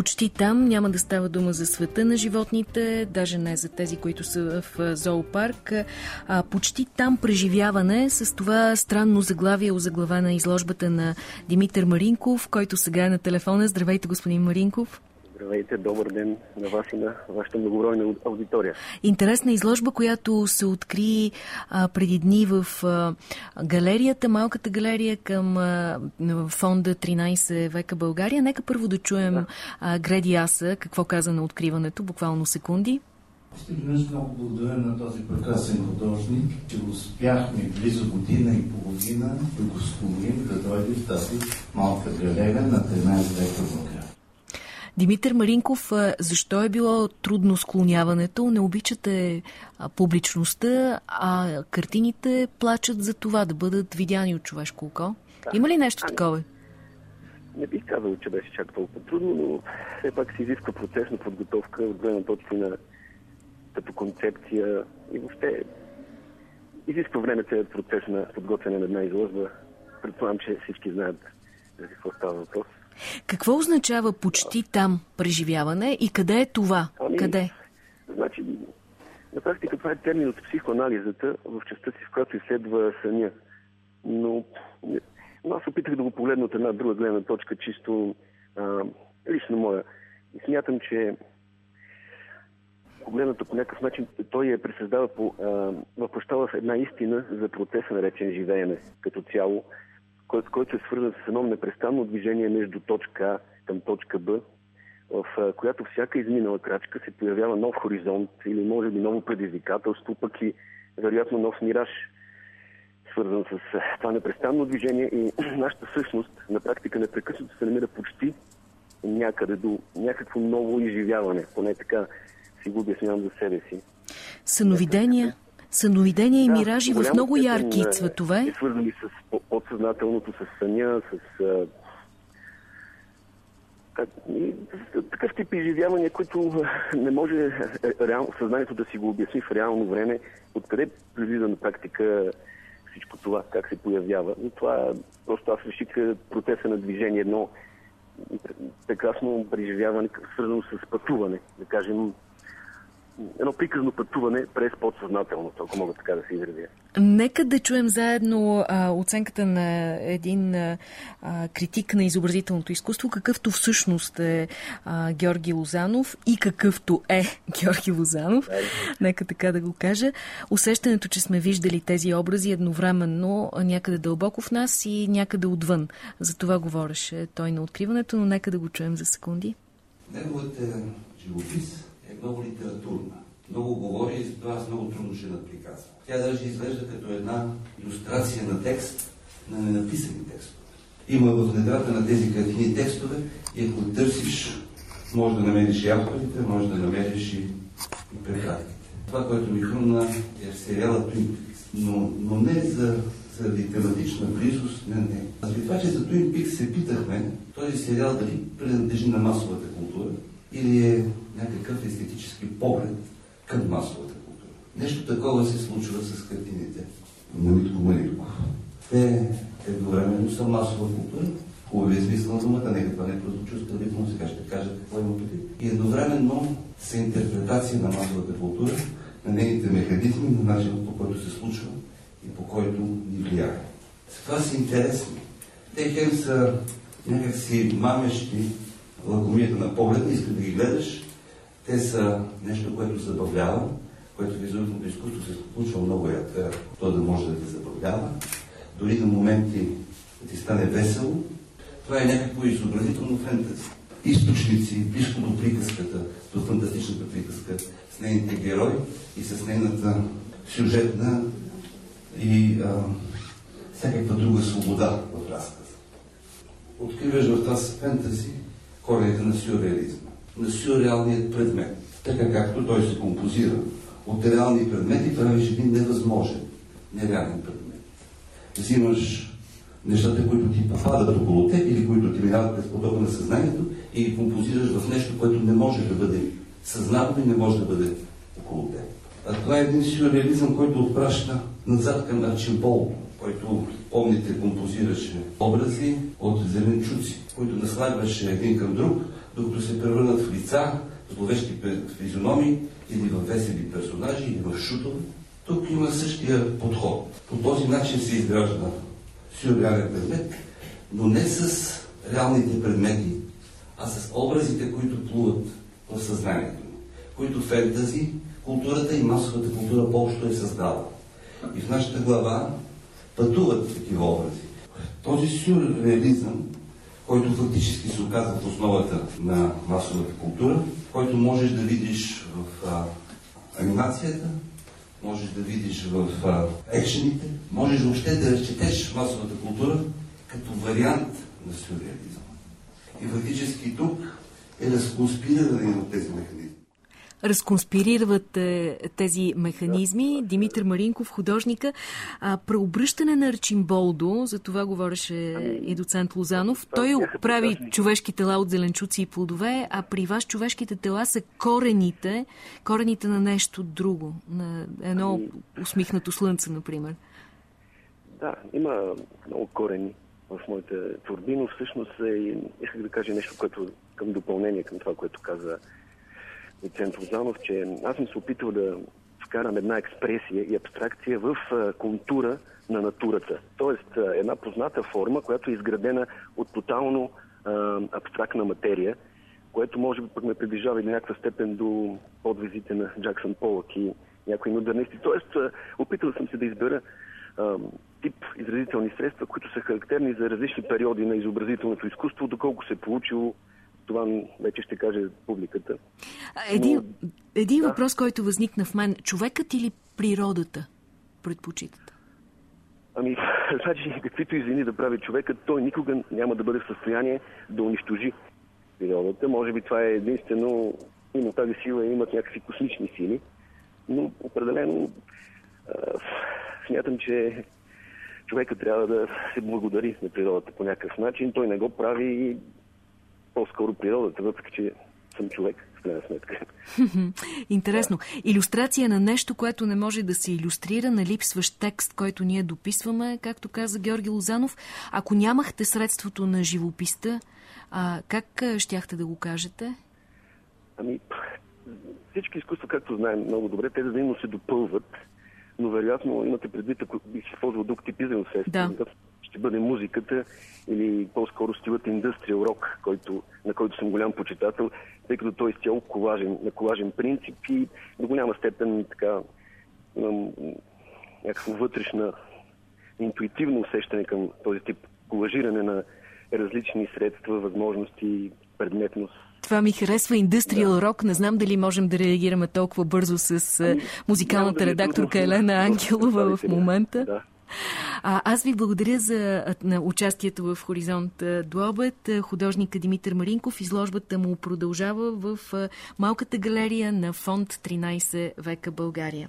почти там. Няма да става дума за света на животните, даже не за тези, които са в зоопарк. А, почти там преживяване с това странно заглавие, озаглавена изложбата на Димитър Маринков, който сега е на телефона. Здравейте, господин Маринков. Здравейте, добър ден на вас и на вашата многобройна аудитория. Интересна изложба, която се откри а, преди дни в а, галерията, малката галерия към а, фонда 13 века България. Нека първо да чуем да. А, Греди Аса, какво каза на откриването, буквално секунди. Ще веднъж много благодаря на този прекрасен художник, че успяхме близо година и половина да го склоним да дойде в тази малка галерия на 13 века България. Димитър Маринков, защо е било трудно склоняването? Не обичате публичността, а картините плачат за това да бъдат видяни от човешко око. Да. Има ли нещо ами, такова? Не бих казал, че беше чак толкова трудно, но все пак се изисква процес на подготовка от гледна точка на като концепция и въобще изисква време целият процес на подготвяне на една изложба. Предполагам, че всички знаят за какво става въпрос. Какво означава почти там преживяване и къде е това? Ами, къде? Значи, на практика това е термин от психоанализата в частта си, в която изследва съня. Но, но аз опитах да го погледна от една друга гледна точка, чисто а, лично моя. И смятам, че погледнато по някакъв начин, той е пресъздава по, а, въплощава в една истина за процеса наречен живеене като цяло, който, който е свързан с едно непрестанно движение между точка А към точка Б, в която всяка изминала крачка се появява нов хоризонт или може би ново предизвикателство, пък и вероятно нов мираж, свързан с това непрестанно движение и нашата същност на практика непрекъснато се намира почти някъде до някакво ново изживяване, поне така си го обяснявам за себе си. Съновидения? Съновидения и да, миражи в много ярки е, цветове. Е свързани с подсъзнателното, с съня, с такъв тип изживявания, които не може е, реално, съзнанието да си го обясни в реално време, откъде прилиза на практика всичко това, как се появява. Но това просто аз реших процеса на движение, едно прекрасно преживяване, свързано с пътуване, да кажем, едно приказно пътуване през подсъзнателното, ако мога така да се изразя. Нека да чуем заедно а, оценката на един а, критик на изобразителното изкуство, какъвто всъщност е а, Георги Лозанов и какъвто е Георги Лозанов. Да. Нека така да го кажа. Усещането, че сме виждали тези образи едновременно някъде дълбоко в нас и някъде отвън. За това говореше той на откриването, но нека да го чуем за секунди. Неговата живопис много литературна. Много говори и затова аз много трудно ще надприказвам. Тя даже изглежда като една иллюстрация на текст, на ненаписани текстове. Има в недрата на тези картини текстове и ако търсиш, може да намериш и авторите, може да намериш и, и прекратите. Това, което ми хрумна е сериала Twin Peaks. Но, но не за, заради тематична близост, не, не. Заради това, че за Twin Peaks се питахме, този сериал дали принадлежи на масовата култура, или е някакъв естетически поглед към масовата култура. Нещо такова се случва с картините на Митко Маринков. Те едновременно са масова култура, хубавия смисъл на думата, нека това не прозвучи оскърбително, сега ще кажа какво има преди. И едновременно са интерпретация на масовата култура, на нейните механизми, на начинът по който се случва и по който ни влияе. Това са интересни. Те хем са някакси мамещи лакомията на погледа, иска да ги гледаш. Те са нещо, което забавлява, което визуалното изкуство се случва много рядко, то да може да те забавлява. Дори на моменти да ти стане весело. Това е някакво изобразително фентези. Източници, близко до приказката, до фантастичната приказка, с нейните герои и с нейната сюжетна и а, всякаква друга свобода в разказа. Откриваш в тази фентези корените на сюрреализма, на сюрреалният предмет, така както той се композира от реални предмети, правиш един невъзможен, нереален предмет. Взимаш нещата, които ти попадат около теб или които ти минават през потока на съзнанието и ги композираш в нещо, което не може да бъде съзнато и не може да бъде около теб. А това е един сюрреализъм, който отпраща назад към Арчимбол, който, помните, композираше образи от зеленчуци, които наслагваше един към друг, докато се превърнат в лица, зловещи физиономии или в весели персонажи, или в шутове. Тук има същия подход. По този начин се изгражда сюрреален предмет, но не с реалните предмети, а с образите, които плуват в съзнанието ни, които фентази, културата и масовата култура по-общо е създала. И в нашата глава пътуват такива образи. Този сюрреализъм, който фактически се оказва в основата на масовата култура, който можеш да видиш в а, анимацията, можеш да видиш в екшените, можеш въобще да разчетеш масовата култура като вариант на сюрреализма. И фактически тук е разконспиране от тези механизми разконспирират е, тези механизми. Димитър Маринков, художника. А, преобръщане на Арчимболдо, за това говореше и доцент Лозанов. Той прави човешки тела от зеленчуци и плодове, а при вас човешките тела са корените, корените на нещо друго, на едно ами, усмихнато слънце, например. Да, има много корени в моите творби, но всъщност е, исках да кажа нещо, което към допълнение към това, което каза доцент Лозанов, че аз съм се опитал да вкарам една експресия и абстракция в контура на натурата. Тоест една позната форма, която е изградена от тотално абстрактна материя, което може би пък ме приближава и до някаква степен до подвизите на Джаксън Полък и някои модернисти. Тоест, опитал съм се да избера тип изразителни средства, които са характерни за различни периоди на изобразителното изкуство, доколко се е получило това вече ще каже публиката. Един, Но, един да. въпрос, който възникна в мен. Човекът или природата предпочитат? Ами, значи, каквито извини да прави човекът, той никога няма да бъде в състояние да унищожи природата. Може би това е единствено, има тази сила, имат някакви космични сили, но определено а, смятам, че човекът трябва да се благодари на природата по някакъв начин. Той не го прави по-скоро природата, въпреки че съм човек, в крайна сметка. Интересно. Иллюстрация на нещо, което не може да се иллюстрира, на липсващ текст, който ние дописваме, както каза Георги Лозанов. Ако нямахте средството на живописта, а, как щяхте да го кажете? Ами, всички изкуства, както знаем много добре, те взаимно се допълват, но вероятно имате предвид, ако би се използвал друг тип средство. Да ще бъде музиката или по-скоро стилът индустриал рок, който, на който съм голям почитател, тъй като той е изцяло колажен, на колажен принцип и до голяма степен така някакво вътрешна интуитивно усещане към този тип колажиране на различни средства, възможности, предметност. Това ми харесва индустриал да. рок. Не знам дали можем да реагираме толкова бързо с ами, музикалната да редакторка Елена Ангелова в момента. Да. А, аз ви благодаря за на участието в Хоризонт до обед. Художника Димитър Маринков. Изложбата му продължава в малката галерия на фонд 13 века България.